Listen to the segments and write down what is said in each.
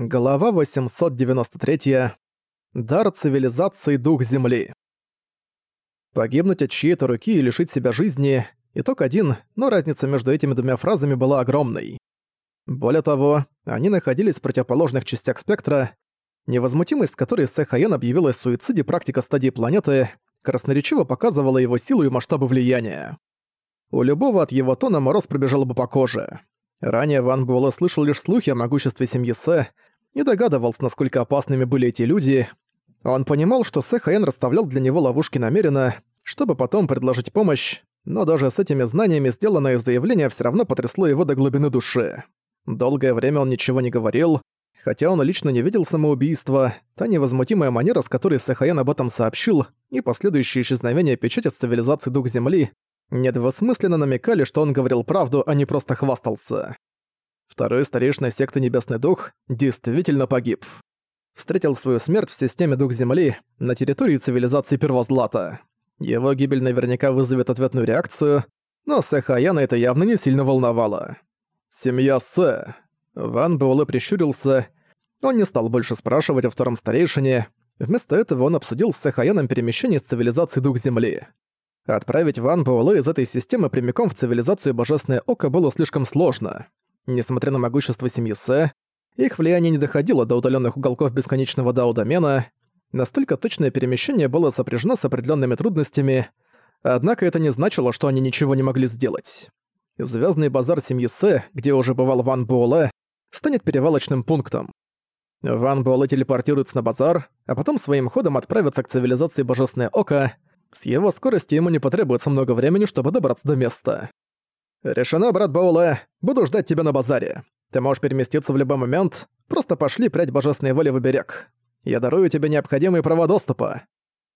Глава 893. Дар цивилизации Дух Земли. Погибнуть от чьей-то руки и лишить себя жизни – итог один, но разница между этими двумя фразами была огромной. Более того, они находились в противоположных частях спектра, невозмутимость, с которой Сэхаен объявила о суициде практика стадии планеты, красноречиво показывала его силу и масштабы влияния. У любого от его тона мороз пробежал бы по коже. Ранее Ван Буэлэ слышал лишь слухи о могуществе семьи Сэ, не догадывался, насколько опасными были эти люди. Он понимал, что Сэ Хаэн расставлял для него ловушки намеренно, чтобы потом предложить помощь, но даже с этими знаниями сделанное заявление все равно потрясло его до глубины души. Долгое время он ничего не говорил, хотя он лично не видел самоубийства, та невозмутимая манера, с которой Сахаян об этом сообщил, и последующее исчезновение печати цивилизации Дух Земли недвусмысленно намекали, что он говорил правду, а не просто хвастался. Второй старейшина секты Небесный Дух действительно погиб. Встретил свою смерть в системе Дух Земли на территории цивилизации Первозлата. Его гибель наверняка вызовет ответную реакцию, но Сэхаяна это явно не сильно волновало. «Семья Сэ». Ван Буэлэ прищурился. Он не стал больше спрашивать о втором старейшине. Вместо этого он обсудил с Сэхаяном перемещение с цивилизации Дух Земли. Отправить Ван Буэлэ из этой системы прямиком в цивилизацию Божественное Око было слишком сложно. Несмотря на могущество семьи Сэ, их влияние не доходило до удаленных уголков бесконечного Дао-домена, настолько точное перемещение было сопряжено с определенными трудностями, однако это не значило, что они ничего не могли сделать. Звездный базар семьи Сэ, где уже бывал Ван Буэлэ, станет перевалочным пунктом. Ван Буэлэ телепортируется на базар, а потом своим ходом отправится к цивилизации Божественное Око. С его скоростью ему не потребуется много времени, чтобы добраться до места. «Решено, брат Бауле. Буду ждать тебя на базаре. Ты можешь переместиться в любой момент. Просто пошли прядь божественной воли в оберег. Я дарую тебе необходимые права доступа.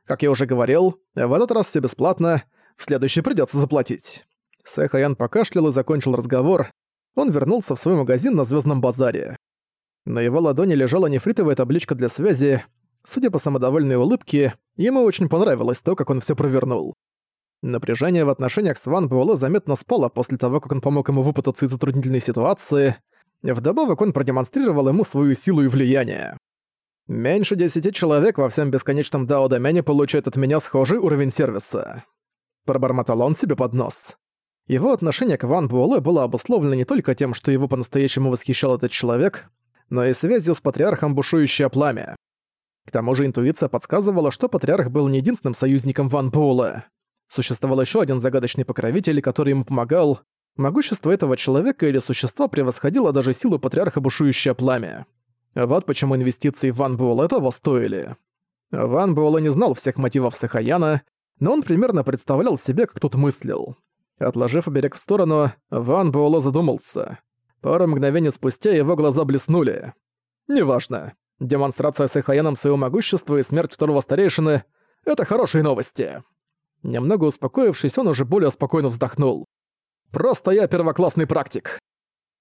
Как я уже говорил, в этот раз все бесплатно, в следующий придется заплатить». Сэхаян покашлял и закончил разговор. Он вернулся в свой магазин на Звездном базаре. На его ладони лежала нефритовая табличка для связи. Судя по самодовольной улыбке, ему очень понравилось то, как он все провернул. Напряжение в отношениях с Ван Буэлэ заметно спало после того, как он помог ему выпутаться из затруднительной ситуации. Вдобавок он продемонстрировал ему свою силу и влияние. «Меньше десяти человек во всем бесконечном Дао-домене получают от меня схожий уровень сервиса». Пробормотал он себе под нос. Его отношение к Ван Буэлэ было обусловлено не только тем, что его по-настоящему восхищал этот человек, но и связью с патриархом бушующее пламя. К тому же интуиция подсказывала, что патриарх был не единственным союзником Ван Буэлэ. Существовал еще один загадочный покровитель, который ему помогал. Могущество этого человека или существа превосходило даже силу патриарха бушующее пламя. Вот почему инвестиции Ван Буэлла этого стоили. Ван Буэлла не знал всех мотивов Сахаяна, но он примерно представлял себе, как тот мыслил. Отложив оберег в сторону, Ван Буэлла задумался. Пару мгновений спустя его глаза блеснули. Неважно. Демонстрация Сахаяном своего могущества и смерть второго старейшины — это хорошие новости. Немного успокоившись, он уже более спокойно вздохнул. «Просто я первоклассный практик!»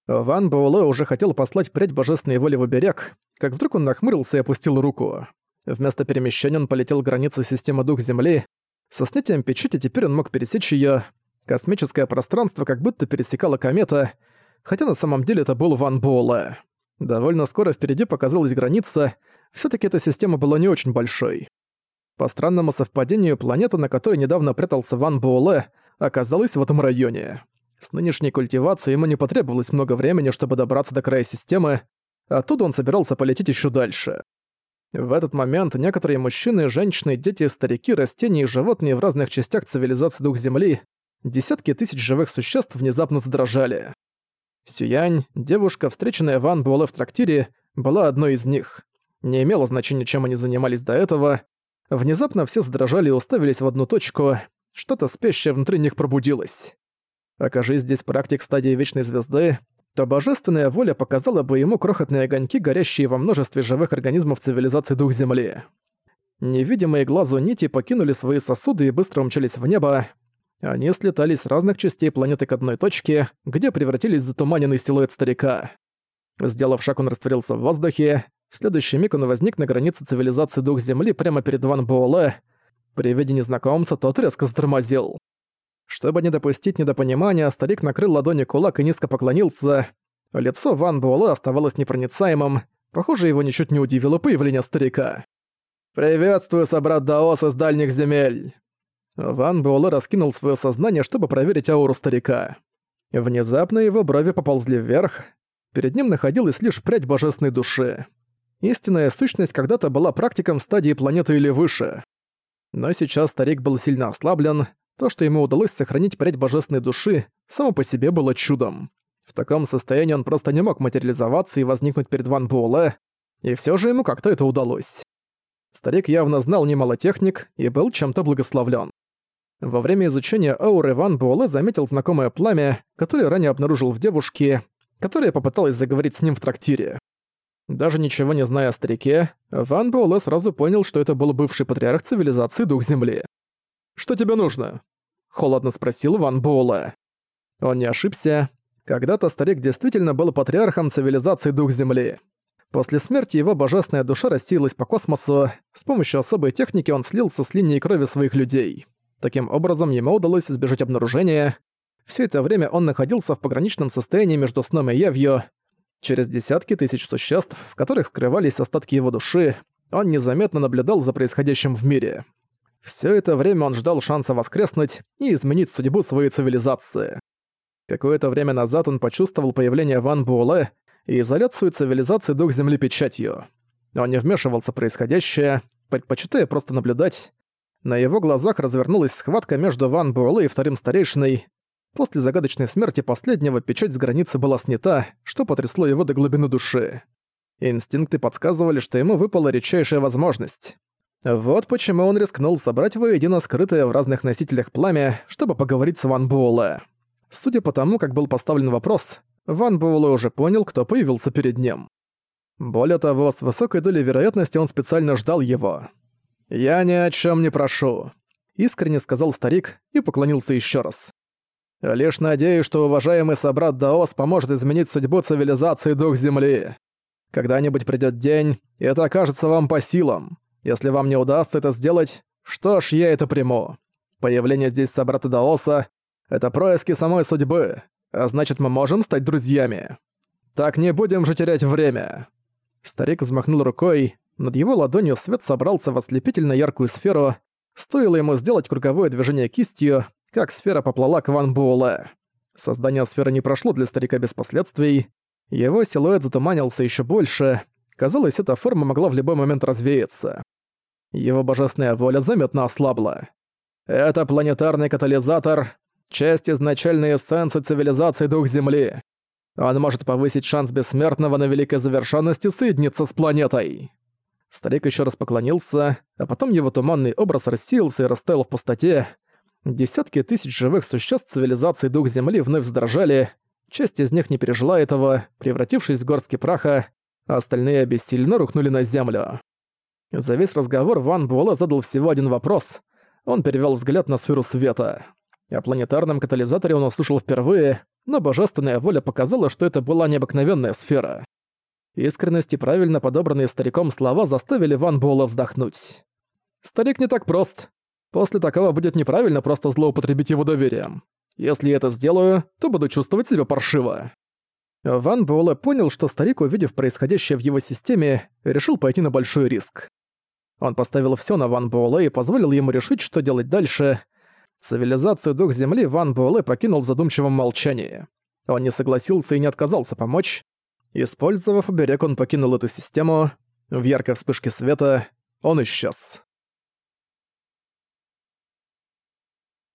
Ван Буэлэ уже хотел послать прядь божественной воли в оберег, как вдруг он нахмурился и опустил руку. Вместо перемещения он полетел к границе системы Дух Земли. Со снятием печати теперь он мог пересечь её. Космическое пространство как будто пересекала комета, хотя на самом деле это был Ван Буэлэ. Довольно скоро впереди показалась граница, всё-таки эта система была не очень большой. По странному совпадению, планета, на которой недавно прятался Ван Буэлэ, оказалась в этом районе. С нынешней культивацией ему не потребовалось много времени, чтобы добраться до края системы, оттуда он собирался полететь еще дальше. В этот момент некоторые мужчины, женщины, дети, старики, растения и животные в разных частях цивилизации Дух Земли, десятки тысяч живых существ внезапно задрожали. Сюянь, девушка, встреченная Ван Буэлэ в трактире, была одной из них. Не имело значения, чем они занимались до этого, Внезапно все задрожали и уставились в одну точку. Что-то спящее внутри них пробудилось. Окажись здесь практик стадии Вечной Звезды, то божественная воля показала бы ему крохотные огоньки, горящие во множестве живых организмов цивилизации Дух Земли. Невидимые глазу нити покинули свои сосуды и быстро умчались в небо. Они слетались с разных частей планеты к одной точке, где превратились в затуманенный силуэт старика. Сделав шаг, он растворился в воздухе, в следующий миг он возник на границе цивилизации Дух Земли прямо перед Ван Буэлэ. При виде незнакомца тот резко затормозил. Чтобы не допустить недопонимания, старик накрыл ладони кулак и низко поклонился. Лицо Ван Буэлэ оставалось непроницаемым, Похоже, его ничуть не удивило появление старика. «Приветствую, собрат Даос из дальних земель!» Ван Буэлэ раскинул свое сознание, чтобы проверить ауру старика. Внезапно его брови поползли вверх. Перед ним находилась лишь прядь божественной души. Истинная сущность когда-то была практиком стадии планеты или выше. Но сейчас старик был сильно ослаблен, то, что ему удалось сохранить прядь божественной души, само по себе было чудом. В таком состоянии он просто не мог материализоваться и возникнуть перед Ван Буэлэ, и все же ему как-то это удалось. Старик явно знал немало техник и был чем-то благословлен. Во время изучения ауры Ван Буэлэ заметил знакомое пламя, которое ранее обнаружил в девушке, которая попыталась заговорить с ним в трактире. Даже ничего не зная о старике, Ван Буэлэ сразу понял, что это был бывший патриарх цивилизации Дух Земли. «Что тебе нужно?» — холодно спросил Ван Буэлэ. Он не ошибся. Когда-то старик действительно был патриархом цивилизации Дух Земли. После смерти его божественная душа рассеялась по космосу, с помощью особой техники он слился с линией крови своих людей. Таким образом, ему удалось избежать обнаружения. Все это время он находился в пограничном состоянии между сном и явью, Через десятки тысяч существ, в которых скрывались остатки его души, он незаметно наблюдал за происходящим в мире. Все это время он ждал шанса воскреснуть и изменить судьбу своей цивилизации. Какое-то время назад он почувствовал появление Ван Буэлэ и изоляцию цивилизации Дух Земли печатью. Он не вмешивался в происходящее, предпочитая просто наблюдать. На его глазах развернулась схватка между Ван Буэлэ и вторым старейшиной, После загадочной смерти последнего печать с границы была снята, что потрясло его до глубины души. Инстинкты подсказывали, что ему выпала редчайшая возможность. Вот почему он рискнул собрать воедино скрытое в разных носителях пламя, чтобы поговорить с Ван Буэлэ. Судя по тому, как был поставлен вопрос, Ван Буэлэ уже понял, кто появился перед ним. Более того, с высокой долей вероятности он специально ждал его. «Я ни о чем не прошу», — искренне сказал старик и поклонился еще раз. Лишь надеюсь, что уважаемый собрат Даос поможет изменить судьбу цивилизации Дух Земли. Когда-нибудь придёт день, и это окажется вам по силам. Если вам не удастся это сделать, что ж, я это приму. Появление здесь собрата Даоса — это происки самой судьбы, а значит, мы можем стать друзьями. Так не будем же терять время». Старик взмахнул рукой, над его ладонью свет собрался в ослепительно яркую сферу, стоило ему сделать круговое движение кистью, как сфера поплыла к Ван Буэлэ. Создание сферы не прошло для старика без последствий. Его силуэт затуманился еще больше. Казалось, эта форма могла в любой момент развеяться. Его божественная воля заметно ослабла. Это планетарный катализатор, часть изначальной эссенции цивилизации Дух Земли. Он может повысить шанс бессмертного на великой завершенности соединиться с планетой. Старик еще раз поклонился, а потом его туманный образ рассеялся и растаял в пустоте, Десятки тысяч живых существ цивилизации Дух Земли вновь задрожали, часть из них не пережила этого, превратившись в горстки праха, а остальные обессиленно рухнули на землю. За весь разговор Ван Буэлэ задал всего один вопрос. Он перевел взгляд на сферу света. О планетарном катализаторе он услышал впервые, но божественная воля показала, что это была необыкновенная сфера. Искренность и правильно подобранные стариком слова заставили Ван Буэлэ вздохнуть. Старик не так прост. После такого будет неправильно просто злоупотребить его доверием. Если я это сделаю, то буду чувствовать себя паршиво». Ван Буэлэ понял, что старик, увидев происходящее в его системе, решил пойти на большой риск. Он поставил все на Ван Буэлэ и позволил ему решить, что делать дальше. Цивилизацию Дух Земли Ван Буэлэ покинул в задумчивом молчании. Он не согласился и не отказался помочь. Использовав оберег, он покинул эту систему. В яркой вспышке света он исчез.